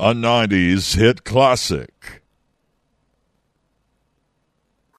a 90s hit classic.